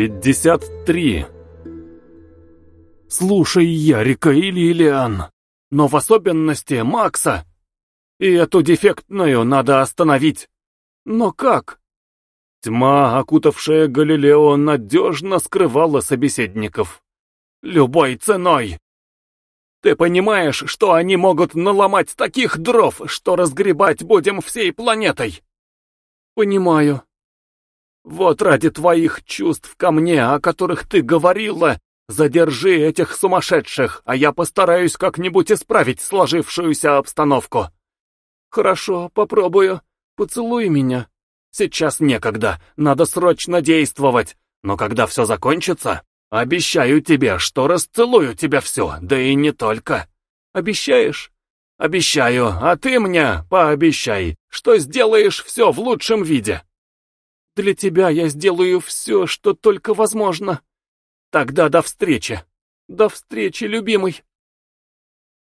53. Слушай Ярика и Лилиан, но в особенности Макса. И эту дефектную надо остановить. Но как? Тьма, окутавшая Галилео, надежно скрывала собеседников. Любой ценой. Ты понимаешь, что они могут наломать таких дров, что разгребать будем всей планетой? Понимаю. Вот ради твоих чувств ко мне, о которых ты говорила, задержи этих сумасшедших, а я постараюсь как-нибудь исправить сложившуюся обстановку. Хорошо, попробую. Поцелуй меня. Сейчас некогда, надо срочно действовать. Но когда все закончится, обещаю тебе, что расцелую тебя все, да и не только. Обещаешь? Обещаю, а ты мне пообещай, что сделаешь все в лучшем виде. Для тебя я сделаю все, что только возможно. Тогда до встречи. До встречи, любимый.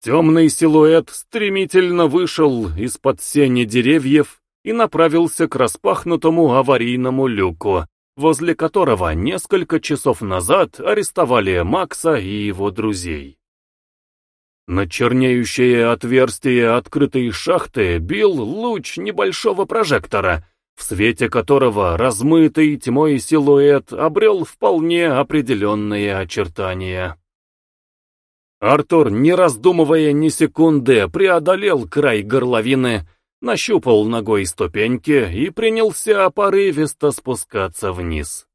Темный силуэт стремительно вышел из-под сени деревьев и направился к распахнутому аварийному люку, возле которого несколько часов назад арестовали Макса и его друзей. На чернеющее отверстие открытой шахты бил луч небольшого прожектора, в свете которого размытый тьмой силуэт обрел вполне определенные очертания. Артур, не раздумывая ни секунды, преодолел край горловины, нащупал ногой ступеньки и принялся порывисто спускаться вниз.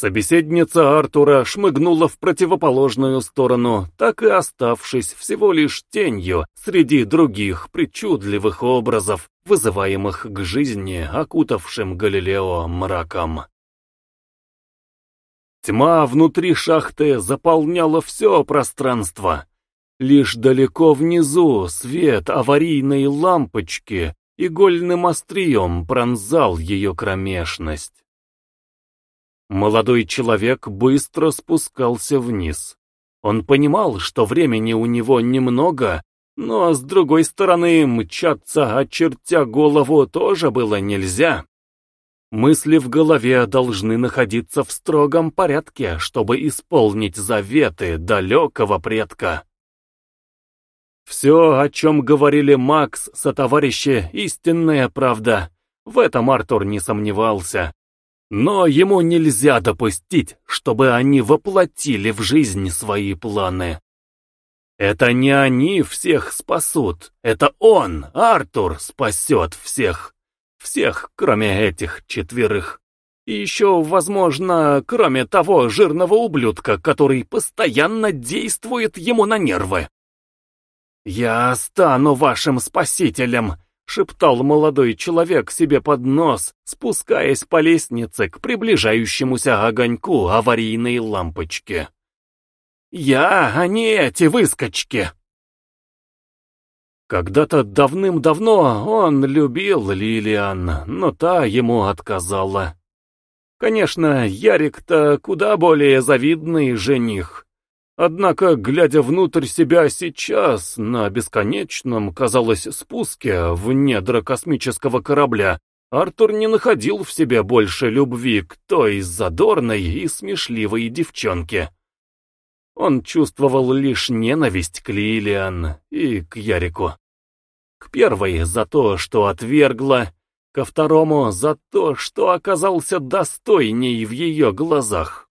Собеседница Артура шмыгнула в противоположную сторону, так и оставшись всего лишь тенью среди других причудливых образов, вызываемых к жизни окутавшим Галилео мраком. Тьма внутри шахты заполняла все пространство. Лишь далеко внизу свет аварийной лампочки игольным острием пронзал ее кромешность. Молодой человек быстро спускался вниз. Он понимал, что времени у него немного, но, с другой стороны, мчаться, очертя голову, тоже было нельзя. Мысли в голове должны находиться в строгом порядке, чтобы исполнить заветы далекого предка. Все, о чем говорили Макс сотоварищи, истинная правда. В этом Артур не сомневался. Но ему нельзя допустить, чтобы они воплотили в жизнь свои планы. Это не они всех спасут, это он, Артур, спасет всех. Всех, кроме этих четверых. И еще, возможно, кроме того жирного ублюдка, который постоянно действует ему на нервы. «Я стану вашим спасителем», шептал молодой человек себе под нос, спускаясь по лестнице к приближающемуся огоньку аварийной лампочки. «Я, а не эти выскочки!» Когда-то давным-давно он любил Лилиан, но та ему отказала. Конечно, Ярик-то куда более завидный жених. Однако, глядя внутрь себя сейчас, на бесконечном, казалось, спуске в недра космического корабля, Артур не находил в себе больше любви к той задорной и смешливой девчонке. Он чувствовал лишь ненависть к Лилиан и к Ярику. К первой за то, что отвергла, ко второму за то, что оказался достойней в ее глазах.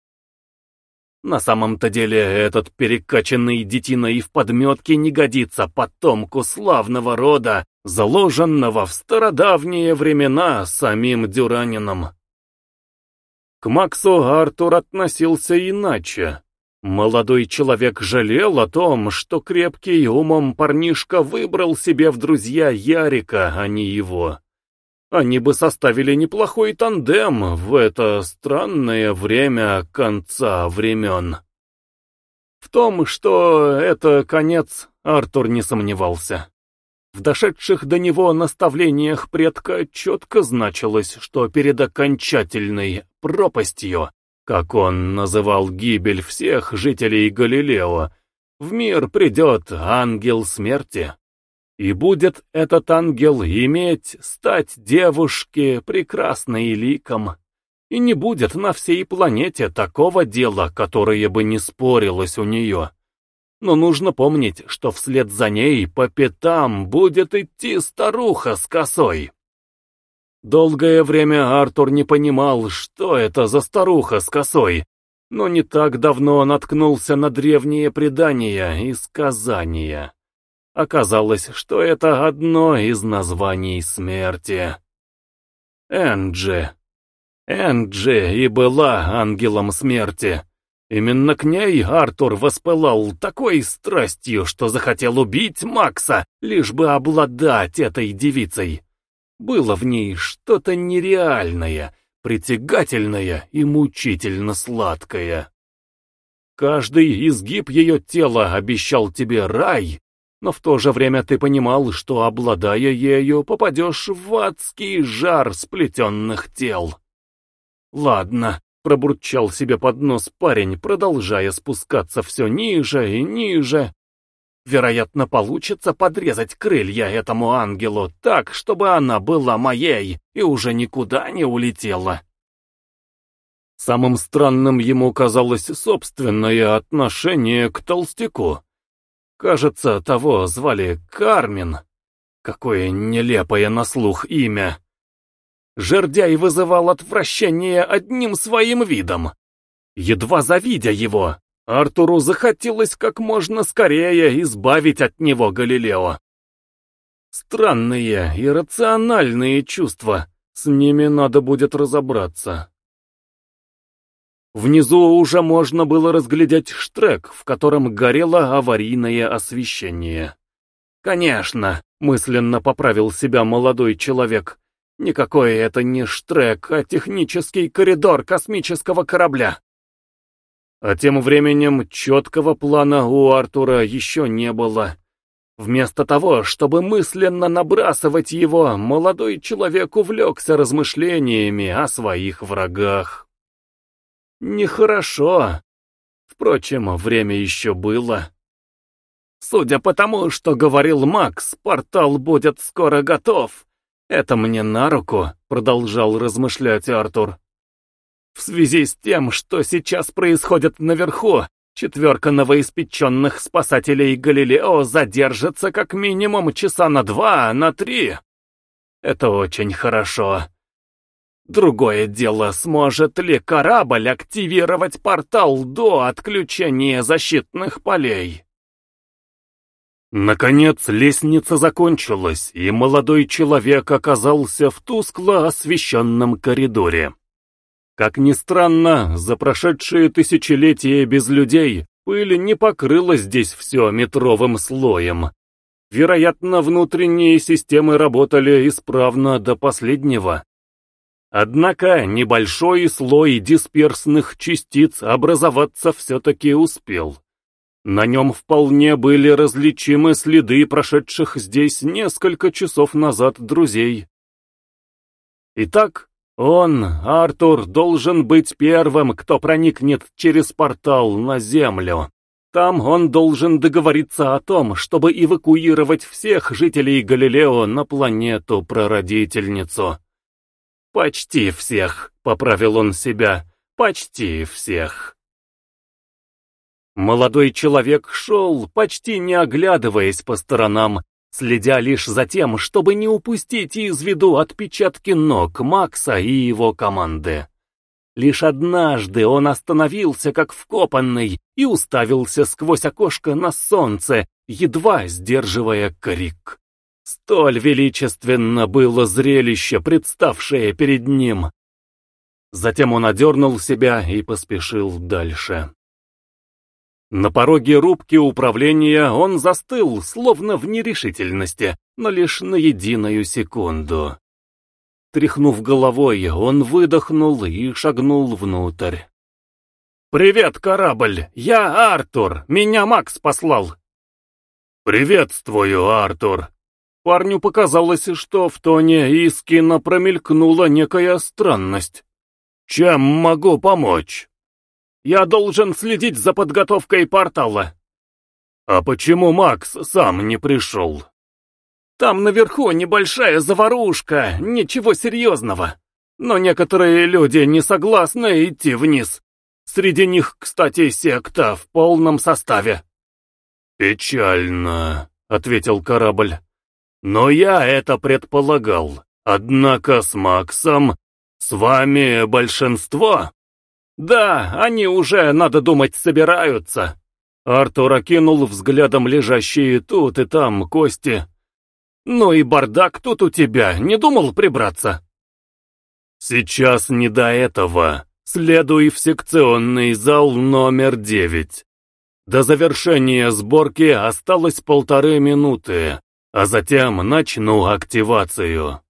На самом-то деле этот перекачанный детина и в подметке не годится потомку славного рода, заложенного в стародавние времена самим Дюранином. К Максу Артур относился иначе. Молодой человек жалел о том, что крепкий умом парнишка выбрал себе в друзья Ярика, а не его. Они бы составили неплохой тандем в это странное время конца времен. В том, что это конец, Артур не сомневался. В дошедших до него наставлениях предка четко значилось, что перед окончательной пропастью, как он называл гибель всех жителей Галилео, в мир придет ангел смерти. И будет этот ангел иметь стать девушке прекрасной ликом, и не будет на всей планете такого дела, которое бы не спорилось у нее. Но нужно помнить, что вслед за ней по пятам будет идти старуха с косой. Долгое время Артур не понимал, что это за старуха с косой, но не так давно наткнулся на древние предания и сказания. Оказалось, что это одно из названий смерти. Энджи. Энджи и была ангелом смерти. Именно к ней Артур воспылал такой страстью, что захотел убить Макса, лишь бы обладать этой девицей. Было в ней что-то нереальное, притягательное и мучительно сладкое. Каждый изгиб ее тела обещал тебе рай, но в то же время ты понимал, что, обладая ею, попадешь в адский жар сплетенных тел. Ладно, пробурчал себе под нос парень, продолжая спускаться все ниже и ниже, Вероятно, получится подрезать крылья этому ангелу так, чтобы она была моей и уже никуда не улетела. Самым странным ему казалось собственное отношение к толстяку. Кажется, того звали Кармен. Какое нелепое на слух имя. Жердяй вызывал отвращение одним своим видом. Едва завидя его, Артуру захотелось как можно скорее избавить от него Галилео. Странные, иррациональные чувства, с ними надо будет разобраться. Внизу уже можно было разглядеть штрек, в котором горело аварийное освещение. «Конечно», — мысленно поправил себя молодой человек, — «никакой это не штрек, а технический коридор космического корабля». А тем временем четкого плана у Артура еще не было. Вместо того, чтобы мысленно набрасывать его, молодой человек увлекся размышлениями о своих врагах. Нехорошо. Впрочем, время еще было. Судя по тому, что говорил Макс, портал будет скоро готов. Это мне на руку, продолжал размышлять Артур. В связи с тем, что сейчас происходит наверху, четверка новоиспеченных спасателей Галилео задержится как минимум часа на два, на три. Это очень хорошо. Другое дело, сможет ли корабль активировать портал до отключения защитных полей. Наконец лестница закончилась, и молодой человек оказался в тускло освещенном коридоре. Как ни странно, за прошедшие тысячелетия без людей пыль не покрыла здесь все метровым слоем. Вероятно, внутренние системы работали исправно до последнего. Однако небольшой слой дисперсных частиц образоваться все-таки успел. На нем вполне были различимы следы прошедших здесь несколько часов назад друзей. Итак, он, Артур, должен быть первым, кто проникнет через портал на Землю. Там он должен договориться о том, чтобы эвакуировать всех жителей Галилео на планету-прародительницу. «Почти всех», — поправил он себя, — «почти всех». Молодой человек шел, почти не оглядываясь по сторонам, следя лишь за тем, чтобы не упустить из виду отпечатки ног Макса и его команды. Лишь однажды он остановился как вкопанный и уставился сквозь окошко на солнце, едва сдерживая крик. Столь величественно было зрелище, представшее перед ним. Затем он одернул себя и поспешил дальше. На пороге рубки управления он застыл, словно в нерешительности, но лишь на единую секунду. Тряхнув головой, он выдохнул и шагнул внутрь. «Привет, корабль! Я Артур! Меня Макс послал!» «Приветствую, Артур!» Парню показалось, что в тоне Искина промелькнула некая странность. «Чем могу помочь?» Я должен следить за подготовкой портала. А почему Макс сам не пришел? Там наверху небольшая заварушка, ничего серьезного. Но некоторые люди не согласны идти вниз. Среди них, кстати, секта в полном составе. «Печально», — ответил корабль. «Но я это предполагал. Однако с Максом, с вами большинство?» «Да, они уже, надо думать, собираются». Артур окинул взглядом лежащие тут и там кости. «Ну и бардак тут у тебя, не думал прибраться?» «Сейчас не до этого. Следуй в секционный зал номер девять. До завершения сборки осталось полторы минуты, а затем начну активацию».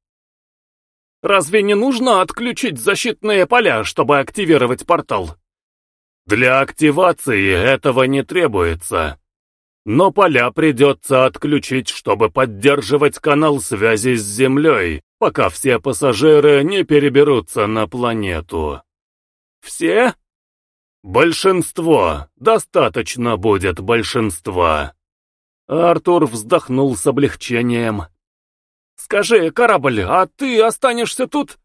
«Разве не нужно отключить защитные поля, чтобы активировать портал?» Для активации этого не требуется. Но поля придется отключить, чтобы поддерживать канал связи с Землей, пока все пассажиры не переберутся на планету. Все? Большинство. Достаточно будет большинства. Артур вздохнул с облегчением. «Скажи, корабль, а ты останешься тут?»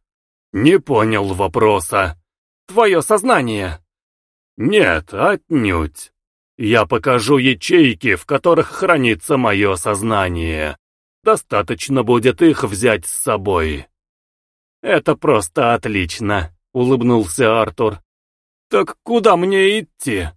«Не понял вопроса». «Твое сознание». Нет, отнюдь. Я покажу ячейки, в которых хранится мое сознание. Достаточно будет их взять с собой. Это просто отлично, улыбнулся Артур. Так куда мне идти?